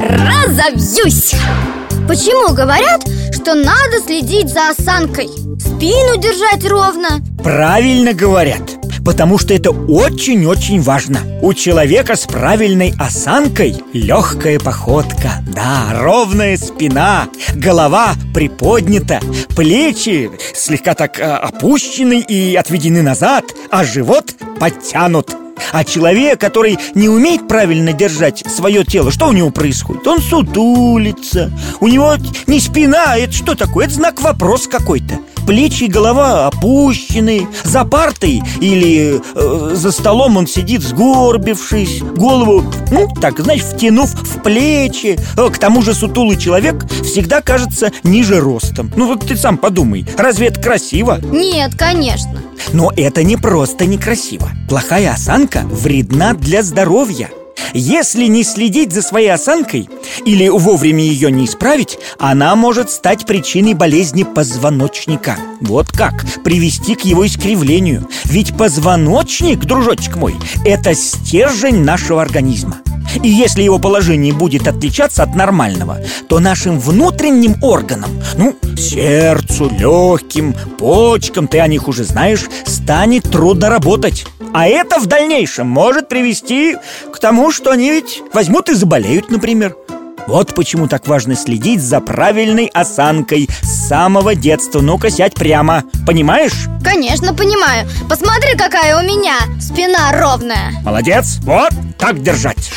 разобьюсь. Почему говорят, что надо следить за осанкой? Спину держать ровно. Правильно говорят Потому что это очень-очень важно. У человека с правильной осанкой легкая походка. Да, ровная спина Голова приподнята Плечи слегка так а, опущены и отведены назад А живот подтянут а человек, который не умеет правильно держать свое тело, что у него происходит? Он сутулится У него не спина, это что такое? Это знак вопрос какой-то Плечи и голова опущены За партой или э, за столом он сидит сгорбившись Голову, ну, так, знаешь, втянув в плечи К тому же сутулый человек всегда кажется ниже ростом Ну вот ты сам подумай, разве это красиво? Нет, конечно но это не просто некрасиво. Плохая осанка вредна для здоровья. Если не следить за своей осанкой или вовремя ее не исправить, она может стать причиной болезни позвоночника. Вот как привести к его искривлению. Ведь позвоночник, дружочек мой, это стержень нашего организма. И если его положение будет отличаться от нормального, то нашим внутренним органам, ну, сердцу, легким, почкам, ты о них уже знаешь, станет трудно работать. А это в дальнейшем может привести к тому, что они ведь возьмут и заболеют, например. Вот почему так важно следить за правильной осанкой с самого детства. Ну-ка, сядь прямо. Понимаешь? Конечно, понимаю. Посмотри, какая у меня спина ровная. Молодец. Вот так держать.